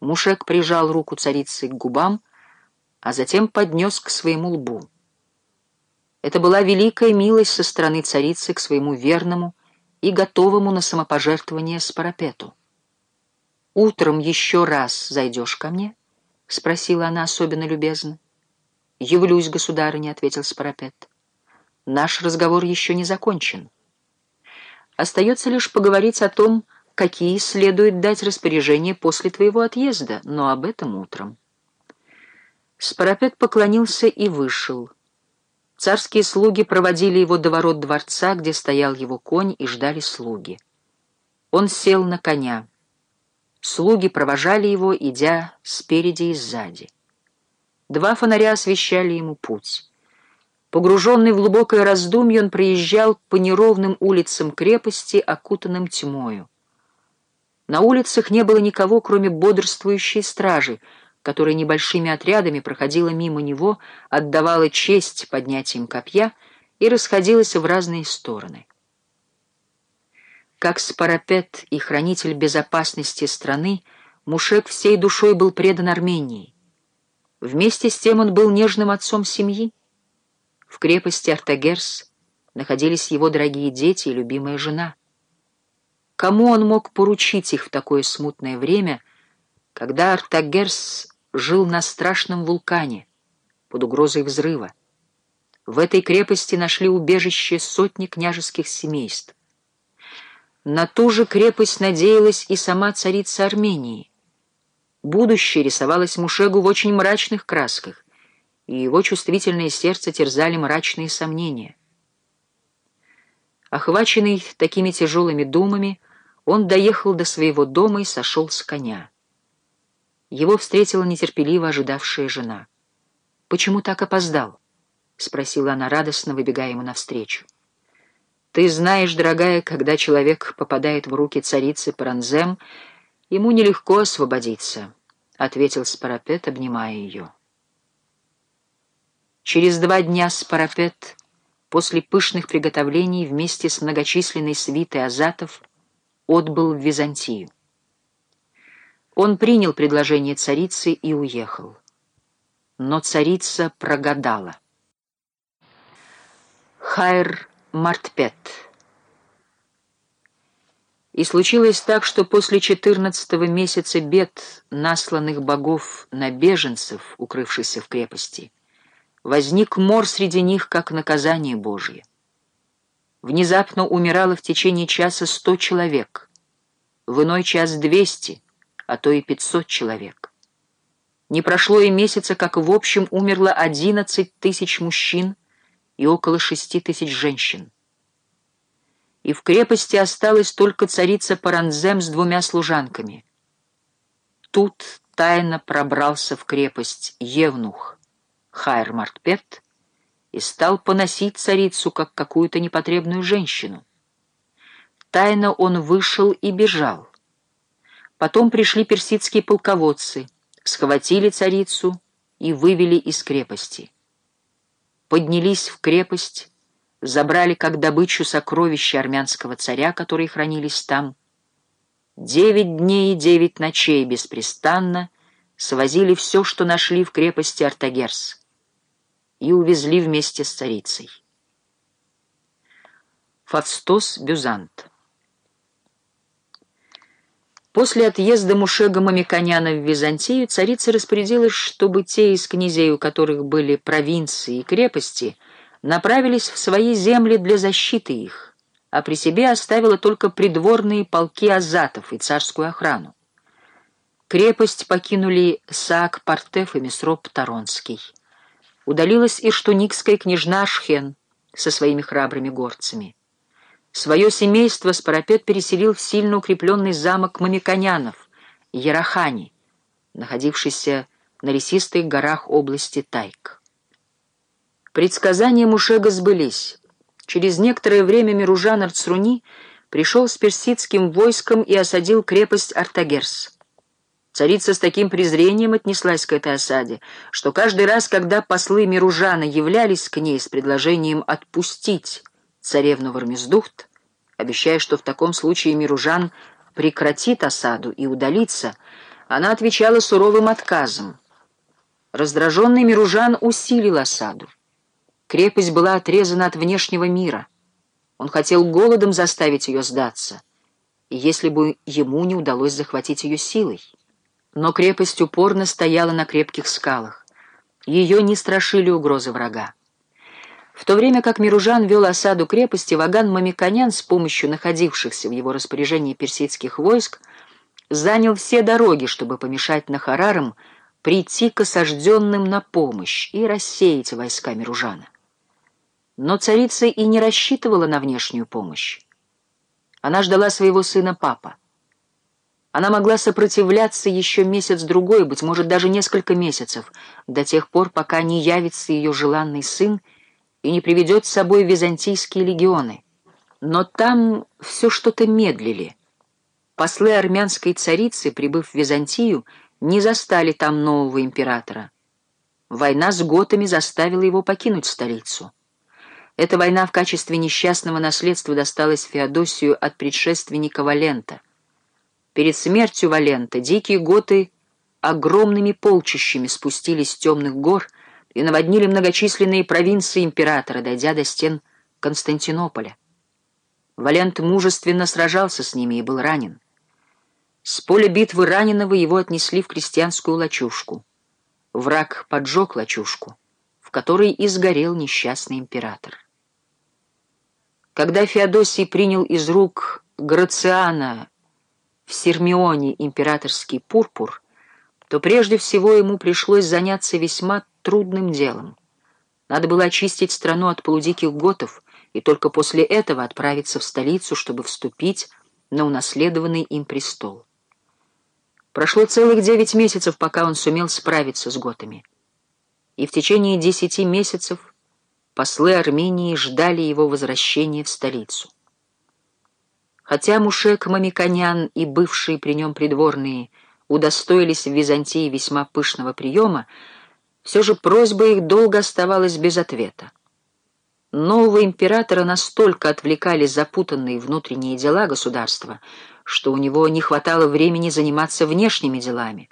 Мушек прижал руку царицы к губам, а затем поднес к своему лбу. Это была великая милость со стороны царицы к своему верному и готовому на самопожертвование Спарапету. «Утром еще раз зайдешь ко мне?» — спросила она особенно любезно. «Явлюсь, государыня», — ответил Спарапет. «Наш разговор еще не закончен. Остается лишь поговорить о том, какие следует дать распоряжения после твоего отъезда, но об этом утром». Спарапет поклонился и вышел. Царские слуги проводили его до ворот дворца, где стоял его конь, и ждали слуги. Он сел на коня. Слуги провожали его, идя спереди и сзади. Два фонаря освещали ему путь. Погруженный в глубокое раздумье, он проезжал по неровным улицам крепости, окутанным тьмою. На улицах не было никого, кроме бодрствующей стражи, которая небольшими отрядами проходила мимо него, отдавала честь поднятием копья и расходилась в разные стороны. Как спарапет и хранитель безопасности страны, Мушек всей душой был предан Армении. Вместе с тем он был нежным отцом семьи. В крепости Артагерс находились его дорогие дети и любимая жена. Кому он мог поручить их в такое смутное время, когда Артагерс жил на страшном вулкане под угрозой взрыва? В этой крепости нашли убежище сотни княжеских семейств. На ту же крепость надеялась и сама царица Армении. Будущее рисовалось Мушегу в очень мрачных красках, и его чувствительное сердце терзали мрачные сомнения. Охваченный такими тяжелыми думами, он доехал до своего дома и сошел с коня. Его встретила нетерпеливо ожидавшая жена. «Почему так опоздал?» — спросила она радостно, выбегая ему навстречу. Ты знаешь, дорогая, когда человек попадает в руки царицы Паранзем, ему нелегко освободиться, — ответил Спарапет, обнимая ее. Через два дня Спарапет, после пышных приготовлений, вместе с многочисленной свитой азатов, отбыл в Византию. Он принял предложение царицы и уехал. Но царица прогадала. Хайр Мартпет. И случилось так, что после четырнадцатого месяца бед, насланных богов на беженцев, укрывшихся в крепости, возник мор среди них, как наказание Божье. Внезапно умирало в течение часа сто человек, в иной час двести, а то и пятьсот человек. Не прошло и месяца, как в общем умерло одиннадцать тысяч мужчин, и около шести тысяч женщин. И в крепости осталась только царица Паранзем с двумя служанками. Тут тайно пробрался в крепость Евнух Хайр Мартпет и стал поносить царицу, как какую-то непотребную женщину. Тайно он вышел и бежал. Потом пришли персидские полководцы, схватили царицу и вывели из крепости поднялись в крепость, забрали как добычу сокровища армянского царя, которые хранились там. Девять дней и девять ночей беспрестанно свозили все, что нашли в крепости Артагерс, и увезли вместе с царицей. Фавстос Бюзант После отъезда Мушега Мамиконяна в Византию царица распорядилась, чтобы те из князей, у которых были провинции и крепости, направились в свои земли для защиты их, а при себе оставила только придворные полки азатов и царскую охрану. Крепость покинули Саак Партеф и Месроп Таронский. Удалилась и штуникская княжна Ашхен со своими храбрыми горцами. Свое семейство Спарапет переселил в сильно укрепленный замок Мамиконянов, Ярахани, находившийся на лесистых горах области Тайк. Предсказания Мушега сбылись. Через некоторое время Миружан Арцруни пришел с персидским войском и осадил крепость Артагерс. Царица с таким презрением отнеслась к этой осаде, что каждый раз, когда послы Миружана являлись к ней с предложением отпустить царевну Вармездухт, обещая, что в таком случае Миружан прекратит осаду и удалится, она отвечала суровым отказом. Раздраженный Миружан усилил осаду. Крепость была отрезана от внешнего мира. Он хотел голодом заставить ее сдаться, если бы ему не удалось захватить ее силой. Но крепость упорно стояла на крепких скалах. Ее не страшили угрозы врага. В то время как Миружан вел осаду крепости, Ваган Мамиконян с помощью находившихся в его распоряжении персидских войск занял все дороги, чтобы помешать Нахарарам прийти к осажденным на помощь и рассеять войска Миружана. Но царица и не рассчитывала на внешнюю помощь. Она ждала своего сына папа. Она могла сопротивляться еще месяц-другой, быть может, даже несколько месяцев, до тех пор, пока не явится ее желанный сын и не приведет с собой византийские легионы. Но там все что-то медлили. Послы армянской царицы, прибыв в Византию, не застали там нового императора. Война с готами заставила его покинуть столицу. Эта война в качестве несчастного наследства досталась Феодосию от предшественника Валента. Перед смертью Валента дикие готы огромными полчищами спустились с темных гор и наводнили многочисленные провинции императора, дойдя до стен Константинополя. Валент мужественно сражался с ними и был ранен. С поля битвы раненого его отнесли в крестьянскую лачушку. Враг поджег лачушку, в которой и сгорел несчастный император. Когда Феодосий принял из рук Грациана в Сирмионе императорский пурпур, то прежде всего ему пришлось заняться весьма трудным делом. Надо было очистить страну от полудиких готов и только после этого отправиться в столицу, чтобы вступить на унаследованный им престол. Прошло целых девять месяцев, пока он сумел справиться с готами. И в течение десяти месяцев послы Армении ждали его возвращения в столицу. Хотя Мушек Мамиконян и бывшие при нем придворные удостоились в Византии весьма пышного приема, все же просьба их долго оставалась без ответа. Нового императора настолько отвлекали запутанные внутренние дела государства, что у него не хватало времени заниматься внешними делами,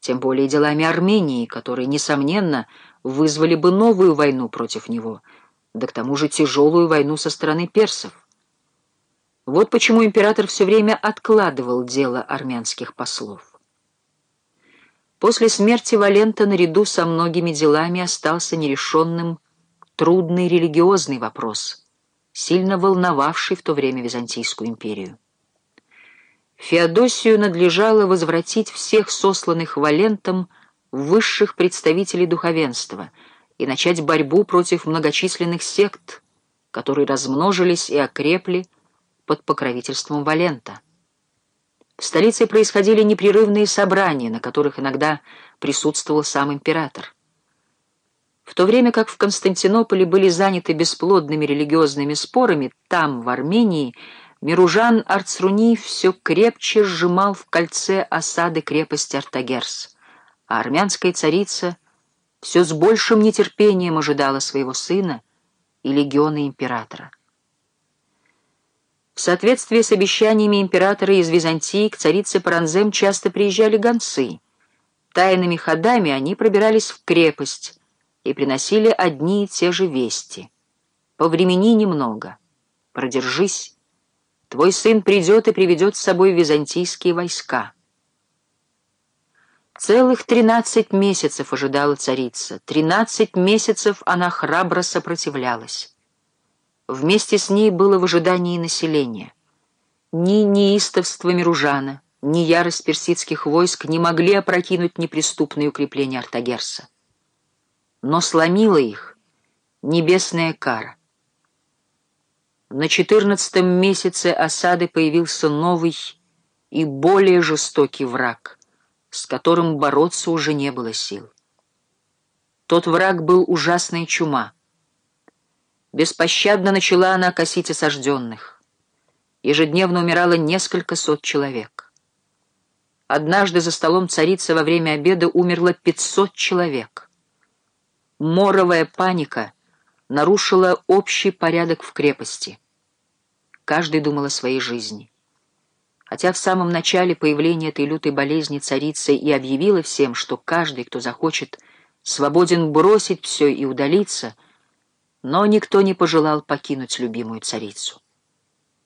тем более делами Армении, которые, несомненно, вызвали бы новую войну против него, да к тому же тяжелую войну со стороны персов. Вот почему император все время откладывал дело армянских послов. После смерти Валента наряду со многими делами остался нерешенным трудный религиозный вопрос, сильно волновавший в то время Византийскую империю. Феодосию надлежало возвратить всех сосланных Валентом высших представителей духовенства и начать борьбу против многочисленных сект, которые размножились и окрепли под покровительством Валента. В столице происходили непрерывные собрания, на которых иногда присутствовал сам император. В то время как в Константинополе были заняты бесплодными религиозными спорами, там, в Армении, Миружан Арцруни все крепче сжимал в кольце осады крепости Артагерс а армянская царица все с большим нетерпением ожидала своего сына и легиона императора. В соответствии с обещаниями императора из Византии к царице Паранзем часто приезжали гонцы. Тайными ходами они пробирались в крепость и приносили одни и те же вести. «Повремени немного, продержись, твой сын придет и приведет с собой византийские войска». Целых тринадцать месяцев ожидала царица. Тринадцать месяцев она храбро сопротивлялась. Вместе с ней было в ожидании население. Ни неистовство Миружана, ни ярость персидских войск не могли опрокинуть неприступные укрепления Артагерса. Но сломила их небесная кара. На четырнадцатом месяце осады появился новый и более жестокий враг — с которым бороться уже не было сил. Тот враг был ужасная чума. Беспощадно начала она косить осажденных. Ежедневно умирало несколько сот человек. Однажды за столом царицы во время обеда умерло пятьсот человек. Моровая паника нарушила общий порядок в крепости. Каждый думал о своей жизни. Хотя в самом начале появления этой лютой болезни царица и объявила всем, что каждый, кто захочет, свободен бросить все и удалиться, но никто не пожелал покинуть любимую царицу.